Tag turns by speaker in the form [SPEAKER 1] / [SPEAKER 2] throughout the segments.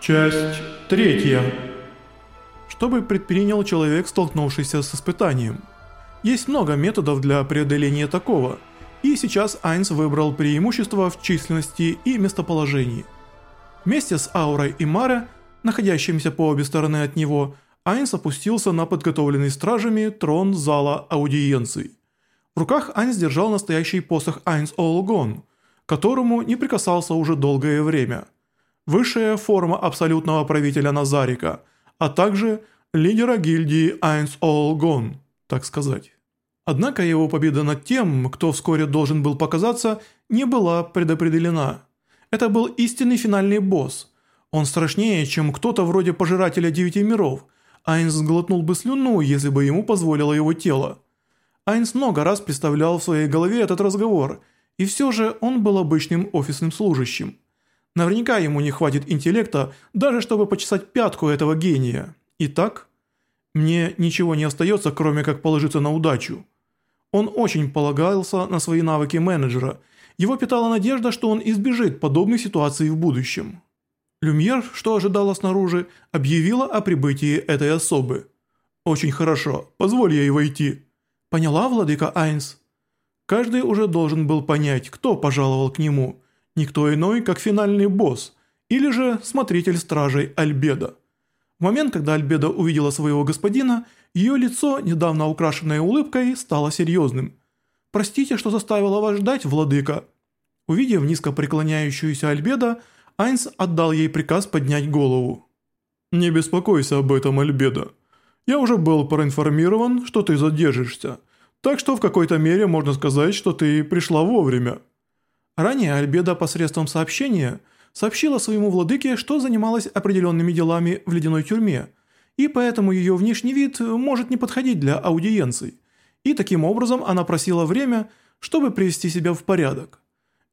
[SPEAKER 1] Часть третья. Что бы предпринял человек, столкнувшийся с испытанием? Есть много методов для преодоления такого, и сейчас Айнс выбрал преимущество в численности и местоположении. Вместе с Аурой и Маре, находящимися по обе стороны от него, Айнс опустился на подготовленный стражами трон зала аудиенций. В руках Айнс держал настоящий посох Айнс Олгон, которому не прикасался уже долгое время – высшая форма абсолютного правителя Назарика, а также лидера гильдии Айнс Олгон, так сказать. Однако его победа над тем, кто вскоре должен был показаться, не была предопределена. Это был истинный финальный босс. Он страшнее, чем кто-то вроде Пожирателя Девяти Миров. Айнс сглотнул бы слюну, если бы ему позволило его тело. Айнс много раз представлял в своей голове этот разговор, и все же он был обычным офисным служащим. Наверняка ему не хватит интеллекта, даже чтобы почесать пятку этого гения. Итак, мне ничего не остается, кроме как положиться на удачу. Он очень полагался на свои навыки менеджера. Его питала надежда, что он избежит подобных ситуаций в будущем. Люмьер, что ожидала снаружи, объявила о прибытии этой особы. «Очень хорошо, позволь ей войти». «Поняла, владыка Айнс?» Каждый уже должен был понять, кто пожаловал к нему – никто иной, как финальный босс, или же смотритель стражей Альбеда. В момент, когда Альбеда увидела своего господина, ее лицо, недавно украшенное улыбкой, стало серьезным. «Простите, что заставила вас ждать, владыка». Увидев низко преклоняющуюся Альбеда, Айнс отдал ей приказ поднять голову. «Не беспокойся об этом, Альбеда. Я уже был проинформирован, что ты задержишься, так что в какой-то мере можно сказать, что ты пришла вовремя». Ранее Альбеда посредством сообщения сообщила своему владыке, что занималась определенными делами в ледяной тюрьме, и поэтому ее внешний вид может не подходить для аудиенций. И таким образом она просила время, чтобы привести себя в порядок.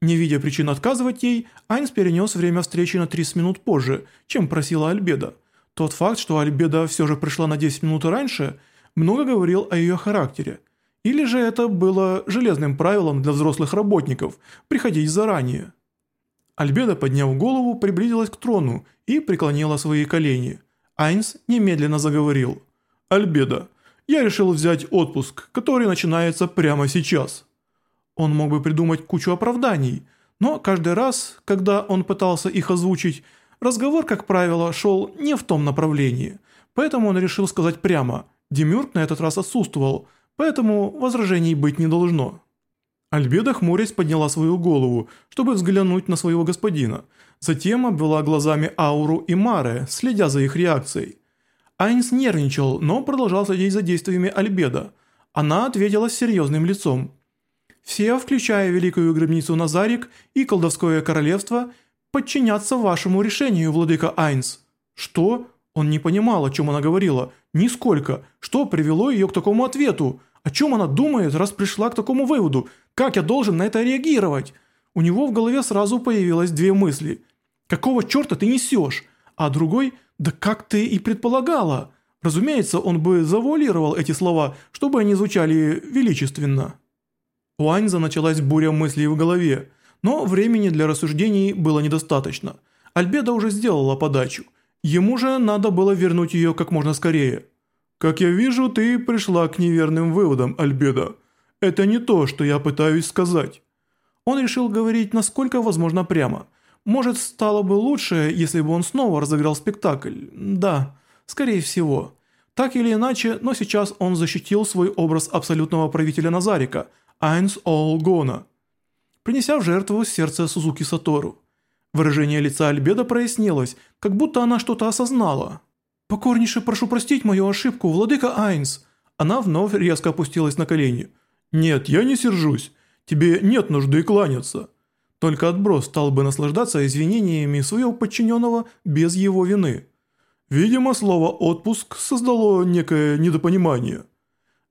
[SPEAKER 1] Не видя причин отказывать ей, Айнс перенес время встречи на 30 минут позже, чем просила Альбеда. Тот факт, что Альбеда все же пришла на 10 минут раньше, много говорил о ее характере – или же это было железным правилом для взрослых работников – приходить заранее. Альбеда, подняв голову, приблизилась к трону и преклонила свои колени. Айнс немедленно заговорил. «Альбеда, я решил взять отпуск, который начинается прямо сейчас». Он мог бы придумать кучу оправданий, но каждый раз, когда он пытался их озвучить, разговор, как правило, шел не в том направлении. Поэтому он решил сказать прямо. Демюрк на этот раз отсутствовал, поэтому возражений быть не должно». Альбеда хмурясь подняла свою голову, чтобы взглянуть на своего господина, затем обвела глазами Ауру и Маре, следя за их реакцией. Айнс нервничал, но продолжал следить за действиями Альбеда. Она ответила с серьезным лицом. «Все, включая Великую Гробницу Назарик и Колдовское Королевство, подчинятся вашему решению, владыка Айнс». «Что? Он не понимал, о чем она говорила, нисколько, что привело ее к такому ответу, о чем она думает, раз пришла к такому выводу, как я должен на это реагировать. У него в голове сразу появилось две мысли. «Какого черта ты несешь?» А другой «Да как ты и предполагала!» Разумеется, он бы завуалировал эти слова, чтобы они звучали величественно. У Аньза началась буря мыслей в голове, но времени для рассуждений было недостаточно. Альбеда уже сделала подачу. Ему же надо было вернуть ее как можно скорее. Как я вижу, ты пришла к неверным выводам, Альбеда. Это не то, что я пытаюсь сказать. Он решил говорить насколько возможно прямо. Может, стало бы лучше, если бы он снова разыграл спектакль. Да, скорее всего. Так или иначе, но сейчас он защитил свой образ абсолютного правителя Назарика, Айнс Олгона, принеся в жертву сердце Сузуки Сатору. Выражение лица Альбеда прояснилось, как будто она что-то осознала. «Покорнейше прошу простить мою ошибку, владыка Айнс!» Она вновь резко опустилась на колени. «Нет, я не сержусь. Тебе нет нужды кланяться». Только отброс стал бы наслаждаться извинениями своего подчиненного без его вины. Видимо, слово «отпуск» создало некое недопонимание.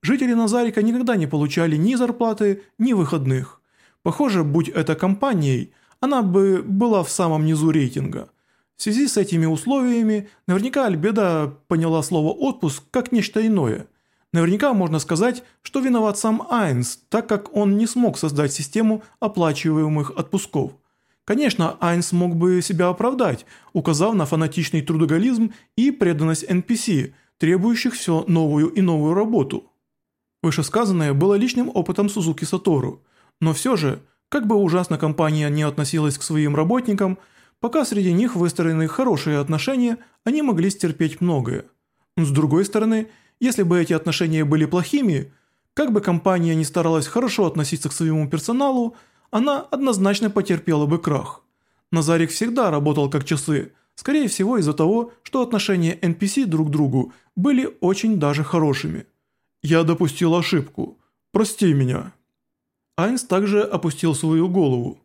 [SPEAKER 1] Жители Назарика никогда не получали ни зарплаты, ни выходных. Похоже, будь это компанией – она бы была в самом низу рейтинга. В связи с этими условиями, наверняка Альбеда поняла слово «отпуск» как нечто иное. Наверняка можно сказать, что виноват сам Айнс, так как он не смог создать систему оплачиваемых отпусков. Конечно, Айнс мог бы себя оправдать, указав на фанатичный трудоголизм и преданность NPC, требующих все новую и новую работу. Вышесказанное было личным опытом Сузуки Сатору, но все же – как бы ужасно компания не относилась к своим работникам, пока среди них выстроены хорошие отношения, они могли стерпеть многое. С другой стороны, если бы эти отношения были плохими, как бы компания не старалась хорошо относиться к своему персоналу, она однозначно потерпела бы крах. Назарик всегда работал как часы, скорее всего из-за того, что отношения NPC друг к другу были очень даже хорошими. «Я допустил ошибку. Прости меня». Айнс также опустил свою голову.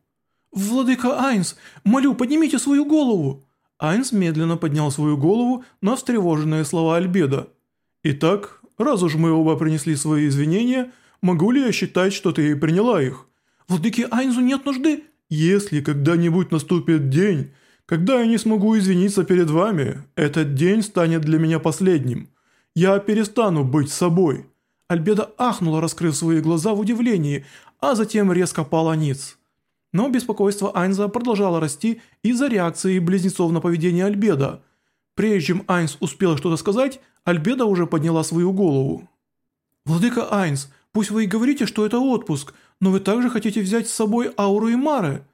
[SPEAKER 1] «Владыка Айнс, молю, поднимите свою голову!» Айнс медленно поднял свою голову на встревоженные слова Альбеда. «Итак, раз уж мы оба принесли свои извинения, могу ли я считать, что ты приняла их?» «Владыке Айнзу нет нужды!» «Если когда-нибудь наступит день, когда я не смогу извиниться перед вами, этот день станет для меня последним. Я перестану быть собой!» Альбеда ахнула, раскрыв свои глаза в удивлении, а затем резко пала ниц. Но беспокойство Айнза продолжало расти из-за реакции близнецов на поведение Альбеда. Прежде чем Айнс успела что-то сказать, Альбеда уже подняла свою голову. «Владыка Айнс, пусть вы и говорите, что это отпуск, но вы также хотите взять с собой Ауру и Мары».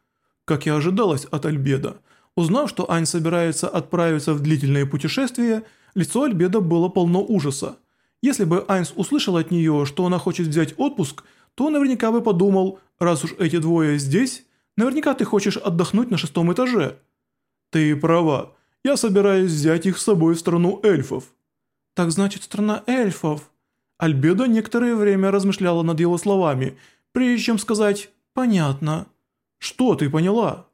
[SPEAKER 1] Как и ожидалось от Альбеда. Узнав, что Ань собирается отправиться в длительное путешествие, лицо Альбеда было полно ужаса. Если бы Айнс услышал от нее, что она хочет взять отпуск – то наверняка бы подумал, раз уж эти двое здесь, наверняка ты хочешь отдохнуть на шестом этаже. Ты права, я собираюсь взять их с собой в страну эльфов. Так значит, страна эльфов. Альбедо некоторое время размышляла над его словами, прежде чем сказать «понятно». Что ты поняла?